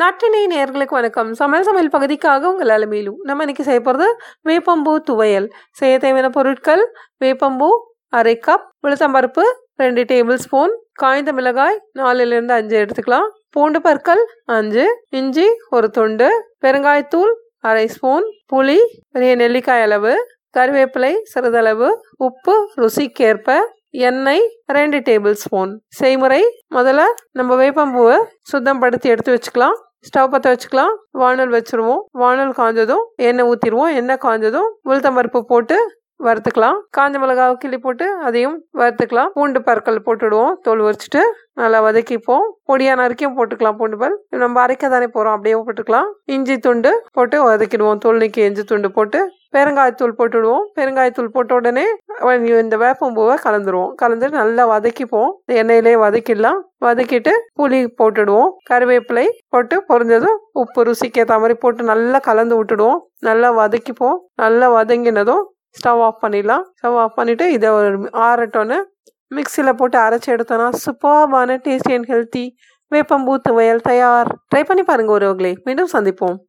நாட்டினை நேர்களுக்கு வணக்கம். சமையல் சமையல் பகுதிக்காக உங்கள் அலமையிலும் நம்ம இன்னைக்கு செய்ய போகிறது வேப்பம்பூ துவையல். செய்ய தேவையான பொருட்கள் வேப்பம்பூ அரை கப் உளுத்தம்பருப்பு ரெண்டு டேபிள் ஸ்பூன் காய்ந்த மிளகாய் நாலுலேருந்து அஞ்சு எடுத்துக்கலாம். பூண்டு பற்கள் அஞ்சு. இஞ்சி ஒரு துண்டு. பெருங்காயத்தூள் அரை ஸ்பூன் புளி பெரிய நெல்லிக்காய் அளவு. கருவேப்பிலை சிறிதளவு. உப்பு ருசிக்கேற்ப. எண்ணெய் ரெண்டு டேபிள் ஸ்பூன் செய்முறை முதல்ல நம்ம வேப்பம்பூவை சுத்தம் படுத்தி எடுத்து வச்சுக்கலாம். ஸ்டவ் பற்ற வச்சுக்கலாம். வானல் வச்சுருவோம். வானல் காஞ்சதும் எண்ணெய் ஊற்றிடுவோம் எண்ணெய் காஞ்சதும் உளுத்தம்பருப்பு போட்டு வறுத்துக்கலாம். காஞ்ச மிளகாவை கிள்ளி போட்டு அதையும் வறுத்துக்கலாம். பூண்டு பற்கள் போட்டுடுவோம். தோல் உரிச்சிட்டு நல்லா வதக்கிப்போம். பொடியாக நறுக்கியும் போட்டுக்கலாம் பூண்டு பல். நம்ம அரைக்க தானே போகிறோம் அப்படியே போட்டுக்கலாம். இஞ்சி துண்டு போட்டு வதக்கிடுவோம். தோல் நீக்கி இஞ்சி துண்டு போட்டு பெருங்காயத்தூள் போட்டுடுவோம். பெருங்காயத்தூள் போட்ட உடனே இந்த வேப்பம்பூவை கலந்துருவோம். கலந்து நல்லா வதக்கிப்போம். எண்ணெயிலே வதக்கிடலாம். வதக்கிட்டு புளி போட்டுடுவோம். கருவேப்பிலை போட்டு பொறிஞ்சதும் உப்பு ருசிக்கு ஏற்ற மாதிரி போட்டு நல்லா கலந்து விட்டுடுவோம். நல்லா வதக்கிப்போம். நல்லா வதங்கினதும் ஸ்டவ் ஆஃப் பண்ணிடலாம். ஸ்டவ் ஆஃப் பண்ணிவிட்டு இதை ஒரு ஆறட்டோன்னு மிக்சியில் போட்டு அரைச்சி எடுத்தோன்னா சூப்பர்பான டேஸ்டி அண்ட் ஹெல்த்தி வேப்பம்பூ துவையல் தயார். ட்ரை பண்ணி பாருங்கள் ஒருவர்களே மீண்டும் சந்திப்போம்.